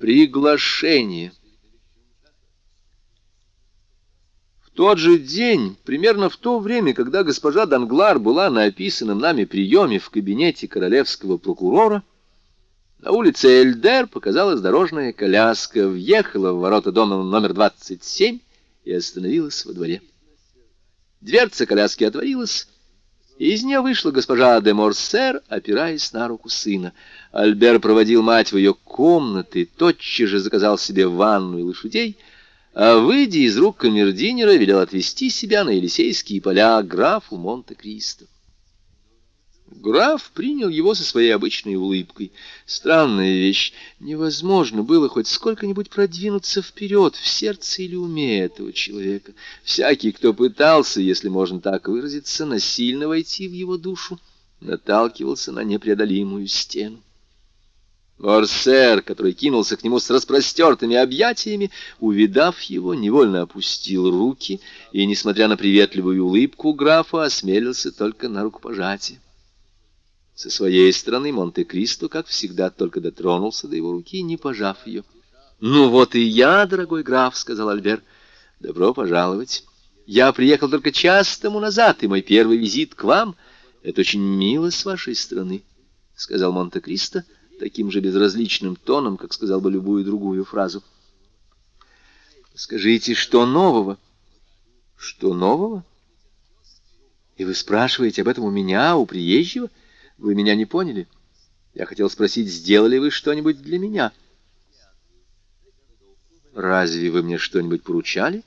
Приглашение. В тот же день, примерно в то время, когда госпожа Данглар была на описанном нами приеме в кабинете королевского прокурора, на улице Эльдер показалась дорожная коляска, въехала в ворота дома номер 27 и остановилась во дворе. Дверца коляски отворилась, из нее вышла госпожа де Морсер, опираясь на руку сына. Альбер проводил мать в ее комнаты, тотчас же заказал себе ванну и лошадей, а, выйдя из рук камердинера, велел отвезти себя на Елисейские поля графу Монте-Кристо. Граф принял его со своей обычной улыбкой. Странная вещь. Невозможно было хоть сколько-нибудь продвинуться вперед в сердце или уме этого человека. Всякий, кто пытался, если можно так выразиться, насильно войти в его душу, наталкивался на непреодолимую стену. Орсер, который кинулся к нему с распростертыми объятиями, увидав его, невольно опустил руки и, несмотря на приветливую улыбку графа, осмелился только на рукопожатие. Со своей стороны Монте-Кристо, как всегда, только дотронулся до его руки, не пожав ее. «Ну вот и я, дорогой граф», — сказал Альбер. «Добро пожаловать. Я приехал только час тому назад, и мой первый визит к вам — это очень мило с вашей стороны», — сказал Монте-Кристо таким же безразличным тоном, как сказал бы любую другую фразу. «Скажите, что нового?» «Что нового?» «И вы спрашиваете об этом у меня, у приезжего?» Вы меня не поняли? Я хотел спросить, сделали вы что-нибудь для меня? Разве вы мне что-нибудь поручали?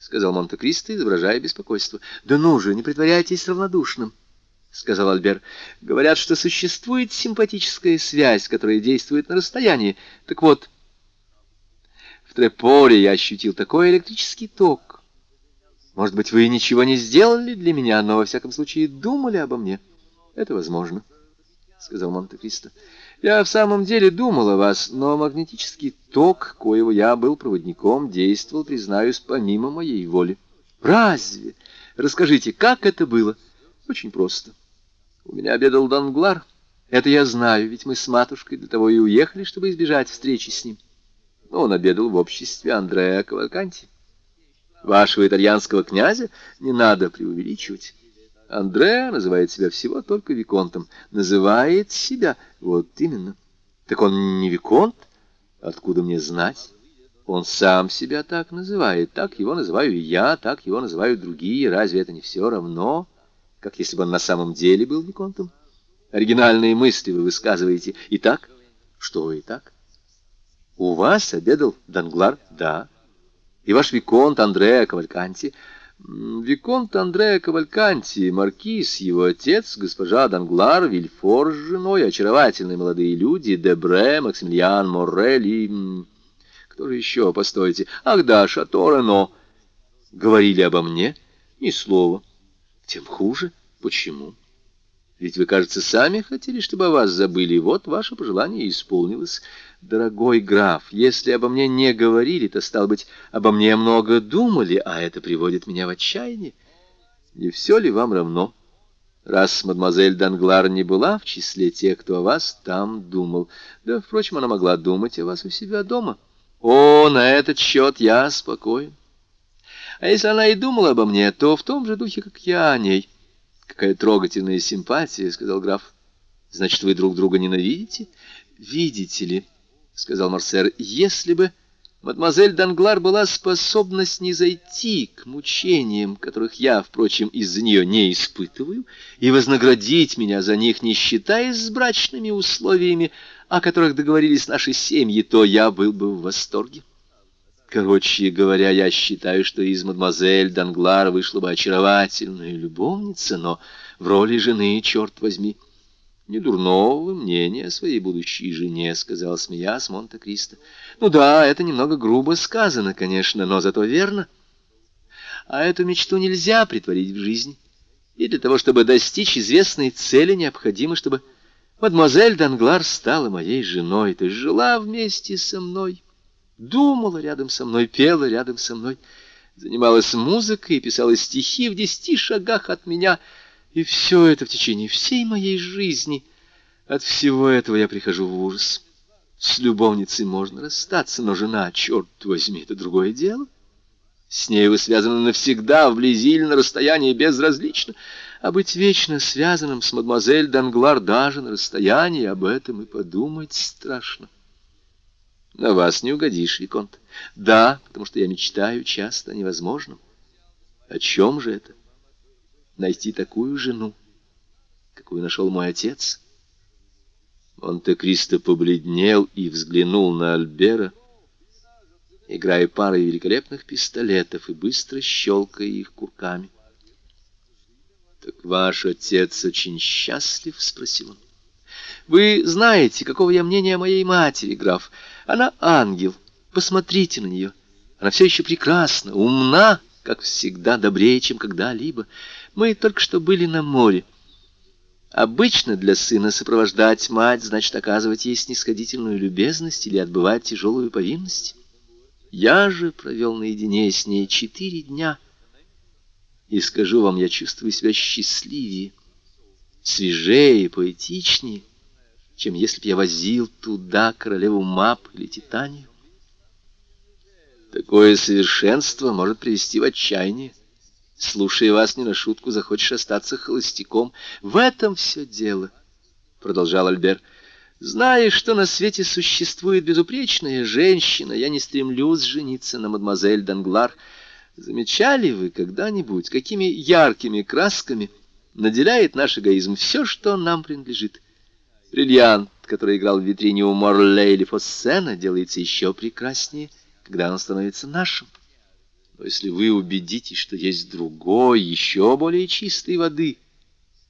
Сказал Монте-Кристо, изображая беспокойство. Да ну же, не притворяйтесь равнодушным. — сказал Альбер. — Говорят, что существует симпатическая связь, которая действует на расстоянии. Так вот, в Треполе я ощутил такой электрический ток. Может быть, вы ничего не сделали для меня, но, во всяком случае, думали обо мне. — это возможно, — сказал Монте-Кристо. Я в самом деле думал о вас, но магнетический ток, коего я был проводником, действовал, признаюсь, помимо моей воли. Разве? Расскажите, как это было? Очень просто. У меня обедал Данглар. Это я знаю, ведь мы с матушкой для того и уехали, чтобы избежать встречи с ним. Он обедал в обществе Андреа Кавальканти. Вашего итальянского князя не надо преувеличивать. Андреа называет себя всего только Виконтом. Называет себя, вот именно. Так он не Виконт? Откуда мне знать? Он сам себя так называет. Так его называю и я, так его называют другие. Разве это не все равно, как если бы он на самом деле был Виконтом? Оригинальные мысли вы высказываете. Итак? Что и так? У вас обедал Данглар? Да. И ваш Виконт Андреа Кавальканти — Виконт Андреа Кавальканти, маркиз, его отец, госпожа Данглар, Вильфор с женой, очаровательные молодые люди, Дебре, Максимилиан Моррель Кто же еще, постойте? Ах да, Шато Говорили обо мне? Ни слова. Тем хуже. Почему? Ведь вы, кажется, сами хотели, чтобы о вас забыли. Вот ваше пожелание исполнилось. Дорогой граф, если обо мне не говорили, то, стало быть, обо мне много думали, а это приводит меня в отчаяние. Не все ли вам равно? Раз мадемуазель Данглар не была в числе тех, кто о вас там думал. Да, впрочем, она могла думать о вас у себя дома. О, на этот счет я спокоен. А если она и думала обо мне, то в том же духе, как я о ней. Какая трогательная симпатия, — сказал граф. Значит, вы друг друга ненавидите? Видите ли, — сказал Марсер, — если бы мадемуазель Данглар была способна снизойти к мучениям, которых я, впрочем, из-за нее не испытываю, и вознаградить меня за них, не считаясь с брачными условиями, о которых договорились наши семьи, то я был бы в восторге. Короче говоря, я считаю, что из мадемуазель Данглар вышла бы очаровательная любовница, но в роли жены, черт возьми. Не дурного мнения о своей будущей жене, сказал, смеясь Монте-Кристо. Ну да, это немного грубо сказано, конечно, но зато верно. А эту мечту нельзя притворить в жизнь. И для того, чтобы достичь известной цели, необходимо, чтобы мадемуазель Данглар стала моей женой, есть жила вместе со мной думала рядом со мной, пела рядом со мной, занималась музыкой и писала стихи в десяти шагах от меня. И все это в течение всей моей жизни. От всего этого я прихожу в ужас. С любовницей можно расстаться, но жена, черт возьми, это другое дело. С ней вы связаны навсегда, вблизи или на расстоянии, безразлично. А быть вечно связанным с мадемуазель Данглар даже на расстоянии, об этом и подумать страшно. На вас не угодишь, Виконт. Да, потому что я мечтаю часто о невозможном. О чем же это? Найти такую жену, какую нашел мой отец — Монте-Кристо побледнел и взглянул на Альбера, играя парой великолепных пистолетов и быстро щелкая их курками. «Так ваш отец очень счастлив?» — спросил он. «Вы знаете, какого я мнения о моей матери, граф. Она ангел. Посмотрите на нее. Она все еще прекрасна, умна, как всегда, добрее, чем когда-либо. Мы только что были на море. Обычно для сына сопровождать мать значит оказывать ей снисходительную любезность или отбывать тяжелую повинность. Я же провел наедине с ней четыре дня, и скажу вам, я чувствую себя счастливее, свежее и поэтичнее, чем если б я возил туда королеву Мап или Титанию. Такое совершенство может привести в отчаяние. Слушая вас не на шутку, захочешь остаться холостяком. В этом все дело, — продолжал Альбер. Зная, что на свете существует безупречная женщина, я не стремлюсь жениться на мадемуазель Данглар. Замечали вы когда-нибудь, какими яркими красками наделяет наш эгоизм все, что нам принадлежит? Бриллиант, который играл в витрине у Морле или Фоссена, делается еще прекраснее, когда он становится нашим. Но если вы убедитесь, что есть другой, еще более чистой воды,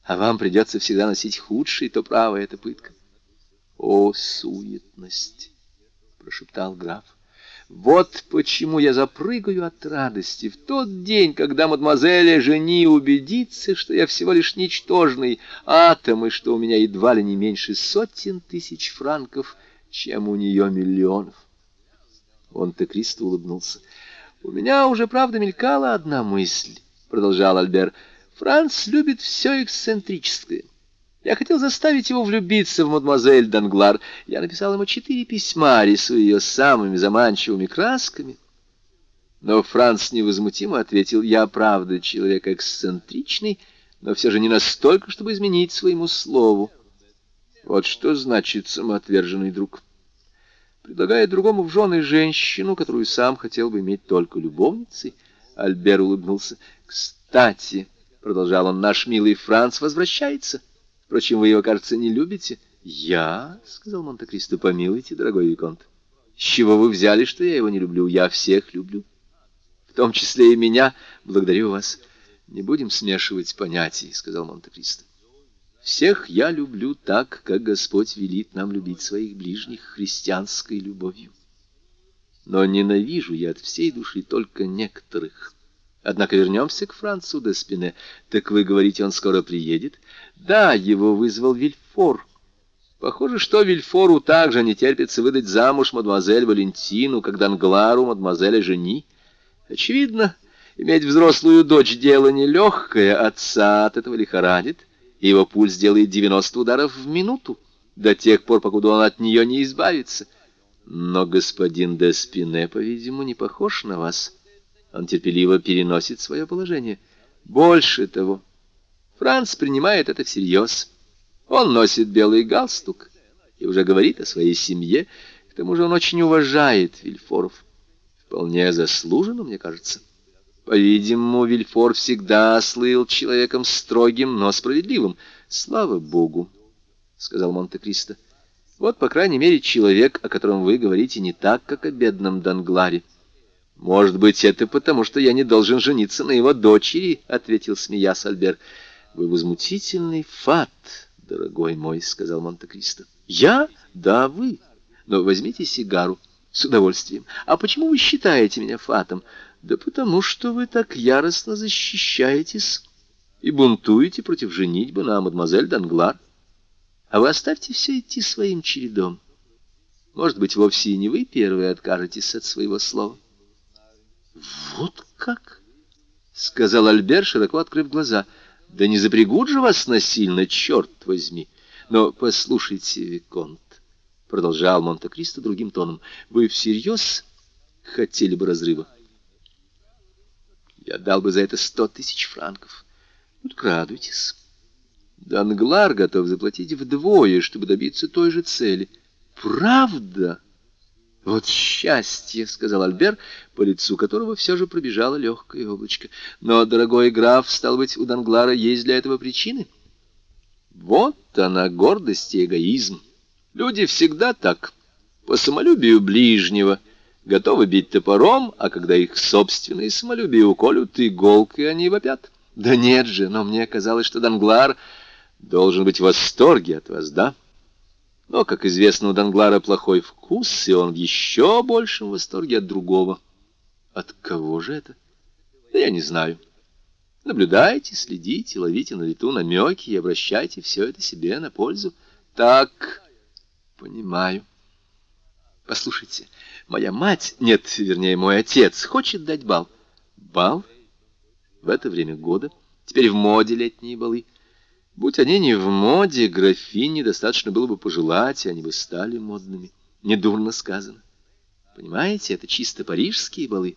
а вам придется всегда носить худший, то право это пытка. О, суетность! — прошептал граф. Вот почему я запрыгаю от радости в тот день, когда мадемуазель Жени убедится, что я всего лишь ничтожный атом, и что у меня едва ли не меньше сотен тысяч франков, чем у нее миллионов. Он-то Кристо улыбнулся. «У меня уже, правда, мелькала одна мысль», — продолжал Альбер. «Франц любит все эксцентрическое. Я хотел заставить его влюбиться в мадемуазель Данглар. Я написал ему четыре письма, рисуя ее самыми заманчивыми красками». Но Франц невозмутимо ответил, «Я, правда, человек эксцентричный, но все же не настолько, чтобы изменить своему слову». Вот что значит самоотверженный друг предлагает другому в жены женщину, которую сам хотел бы иметь только любовницей. Альбер улыбнулся. «Кстати», — продолжал он, — «наш милый Франц возвращается. Впрочем, вы его, кажется, не любите». «Я?» — сказал Монте-Кристо. «Помилуйте, дорогой Виконт. С чего вы взяли, что я его не люблю? Я всех люблю. В том числе и меня. Благодарю вас. Не будем смешивать понятий», — сказал Монте-Кристо. Всех я люблю так, как Господь велит нам любить своих ближних христианской любовью. Но ненавижу я от всей души только некоторых. Однако вернемся к Францу де Спине. Так вы говорите, он скоро приедет? Да, его вызвал Вильфор. Похоже, что Вильфору также не терпится выдать замуж мадемуазель Валентину, как Данглару мадемуазеля Жени. Очевидно, иметь взрослую дочь дело нелегкое, отца от этого лихорадит его пульс делает 90 ударов в минуту, до тех пор, покуда он от нее не избавится. Но господин де Спине, по-видимому, не похож на вас. Он терпеливо переносит свое положение. Больше того, Франц принимает это всерьез. Он носит белый галстук и уже говорит о своей семье. К тому же он очень уважает Вильфоров. Вполне заслуженно, мне кажется. По-видимому, Вильфор всегда слыл человеком строгим, но справедливым. Слава Богу, — сказал Монте-Кристо. Вот, по крайней мере, человек, о котором вы говорите, не так, как о бедном Дангларе. Может быть, это потому, что я не должен жениться на его дочери, — ответил смеясь Альбер. Вы возмутительный фат, дорогой мой, — сказал Монте-Кристо. Я? Да, вы. Но возьмите сигару. С удовольствием. А почему вы считаете меня фатом? Да потому что вы так яростно защищаетесь и бунтуете против женитьбы на мадемуазель Данглар. А вы оставьте все идти своим чередом. Может быть, вовсе и не вы первые откажетесь от своего слова. Вот как? — сказал Альбер, широко открыв глаза. — Да не запрягут же вас насильно, черт возьми! Но послушайте, Виконт, продолжал Монте-Кристо другим тоном. Вы всерьез хотели бы разрыва? Я дал бы за это сто тысяч франков. Вот крадуйтесь. Данглар готов заплатить вдвое, чтобы добиться той же цели. Правда? Вот счастье, — сказал Альбер, по лицу которого все же пробежало легкое облачко. Но, дорогой граф, стал быть, у Данглара есть для этого причины? Вот она, гордость и эгоизм. Люди всегда так, по самолюбию ближнего, готовы бить топором, а когда их собственные самолюбие уколют иголкой, они вопят. Да нет же, но мне казалось, что Данглар должен быть в восторге от вас, да? Но, как известно, у Данглара плохой вкус, и он в еще большем восторге от другого. От кого же это? Да я не знаю. Наблюдайте, следите, ловите на лету намеки и обращайте все это себе на пользу. Так, понимаю. Послушайте, моя мать, нет, вернее, мой отец, хочет дать бал. Бал? В это время года? Теперь в моде летние балы. Будь они не в моде, графине достаточно было бы пожелать, и они бы стали модными. Недурно сказано. Понимаете, это чисто парижские балы.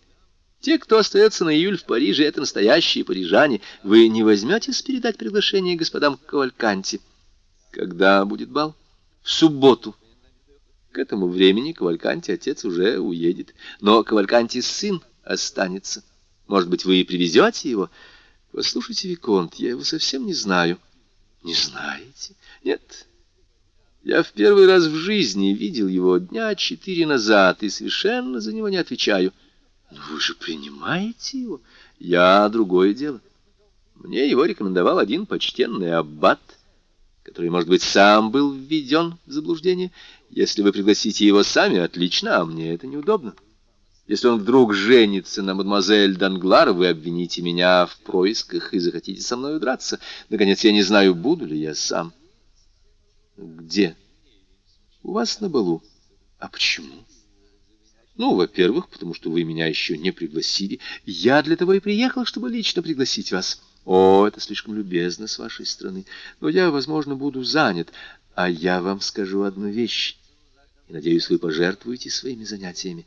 Те, кто остается на июль в Париже, это настоящие парижане. Вы не возьметесь передать приглашение господам Кавальканти? Когда будет бал? В субботу. К этому времени Кавальканти отец уже уедет. Но Кавальканти сын останется. Может быть, вы и привезете его? Послушайте, Виконт, я его совсем не знаю. Не знаете? Нет. Я в первый раз в жизни видел его дня четыре назад и совершенно за него не отвечаю. Но вы же принимаете его? Я другое дело. Мне его рекомендовал один почтенный аббат, который, может быть, сам был введен в заблуждение. Если вы пригласите его сами, отлично, а мне это неудобно. Если он вдруг женится на мадемуазель Данглар, вы обвините меня в происках и захотите со мной драться. Наконец, я не знаю, буду ли я сам. Где? У вас на балу. А почему? Ну, во-первых, потому что вы меня еще не пригласили. Я для того и приехал, чтобы лично пригласить вас. О, это слишком любезно с вашей стороны. Но я, возможно, буду занят. А я вам скажу одну вещь. Надеюсь, вы пожертвуете своими занятиями.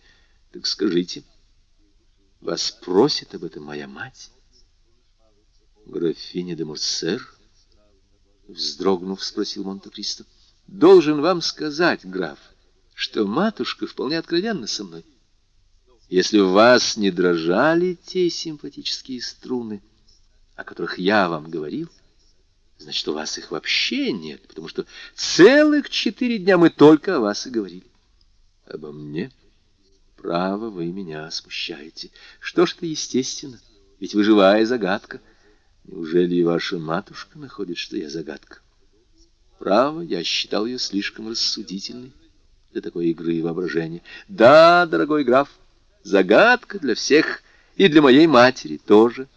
Так скажите, вас просит об этом моя мать? Графиня де Мурсер, вздрогнув, спросил Монте-Кристо. Должен вам сказать, граф, что матушка вполне откровенна со мной. Если у вас не дрожали те симпатические струны, о которых я вам говорил, значит, у вас их вообще нет, потому что целых четыре дня мы только о вас и говорили. Обо мне... Право, вы меня смущаете. Что ж это естественно, ведь вы живая загадка. Неужели и ваша матушка находит, что я загадка? Право, я считал ее слишком рассудительной для такой игры и воображения. Да, дорогой граф, загадка для всех, и для моей матери тоже.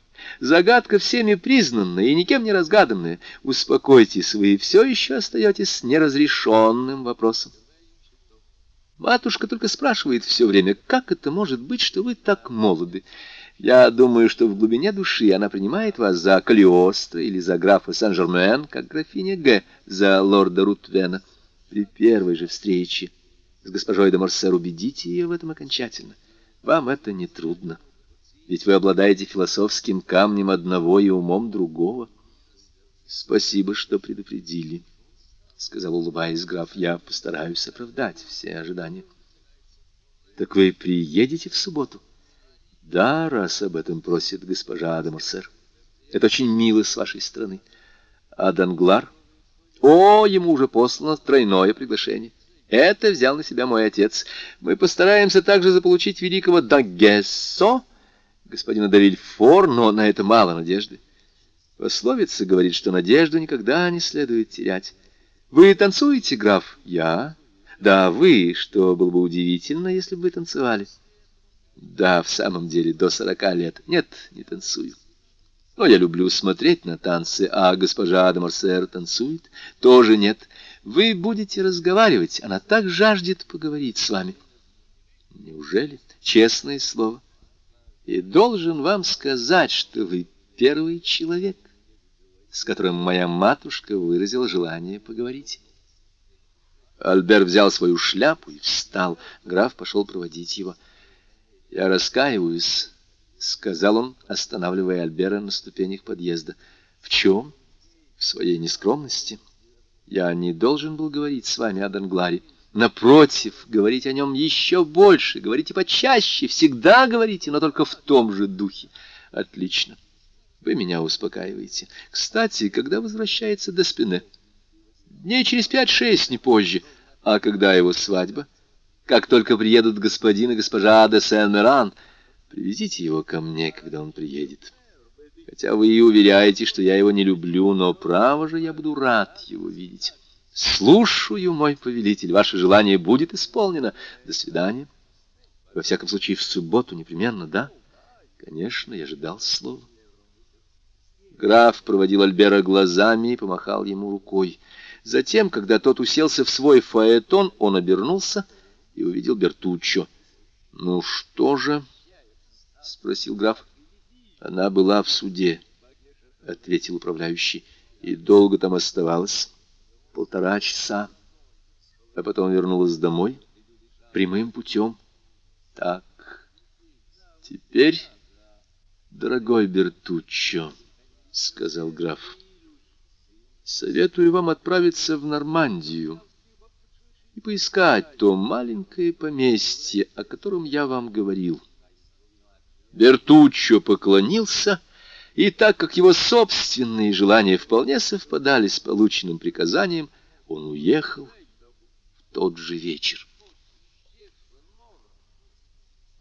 Загадка всеми признанная и никем не разгаданная. Успокойтесь, вы все еще остаетесь с неразрешенным вопросом. Матушка только спрашивает все время, как это может быть, что вы так молоды. Я думаю, что в глубине души она принимает вас за Калиостро или за графа Сен-Жермен, как графиня Г. за лорда Рутвена. При первой же встрече с госпожой де Морсер убедите ее в этом окончательно. Вам это не трудно, ведь вы обладаете философским камнем одного и умом другого. Спасибо, что предупредили. — сказал, улыбаясь граф, — я постараюсь оправдать все ожидания. — Так вы приедете в субботу? — Да, раз об этом просит госпожа Адамерсер. Это очень мило с вашей стороны. А Данглар? О, ему уже послано тройное приглашение. Это взял на себя мой отец. Мы постараемся также заполучить великого Дагессо, господина Давильфор, но на это мало надежды. Пословица говорит, что надежду никогда не следует терять. Вы танцуете, граф? Я? Да, вы, что было бы удивительно, если бы вы танцевали. Да, в самом деле, до сорока лет. Нет, не танцую. Но я люблю смотреть на танцы, а госпожа Адамарсер танцует? Тоже нет. Вы будете разговаривать, она так жаждет поговорить с вами. Неужели? Честное слово. И должен вам сказать, что вы первый человек, с которым моя матушка выразила желание поговорить. Альбер взял свою шляпу и встал. Граф пошел проводить его. «Я раскаиваюсь», — сказал он, останавливая Альбера на ступенях подъезда. «В чем?» «В своей нескромности. Я не должен был говорить с вами о Дангларе. Напротив, говорить о нем еще больше, говорите почаще, всегда говорите, но только в том же духе. Отлично. Вы меня успокаиваете. Кстати, когда возвращается до спины?» Дней через пять-шесть, не позже. А когда его свадьба? Как только приедут господин и госпожа де Сен-Меран, привезите его ко мне, когда он приедет. Хотя вы и уверяете, что я его не люблю, но, право же, я буду рад его видеть. Слушаю, мой повелитель, ваше желание будет исполнено. До свидания. Во всяком случае, в субботу непременно, да? Конечно, я ждал слова. Граф проводил Альбера глазами и помахал ему рукой. Затем, когда тот уселся в свой фаэтон, он обернулся и увидел Бертуччо. — Ну что же? — спросил граф. — Она была в суде, — ответил управляющий. — И долго там оставалась? — Полтора часа. А потом вернулась домой прямым путем. — Так, теперь, дорогой Бертуччо, — сказал граф, — Советую вам отправиться в Нормандию и поискать то маленькое поместье, о котором я вам говорил. Бертуччо поклонился, и так как его собственные желания вполне совпадали с полученным приказанием, он уехал в тот же вечер.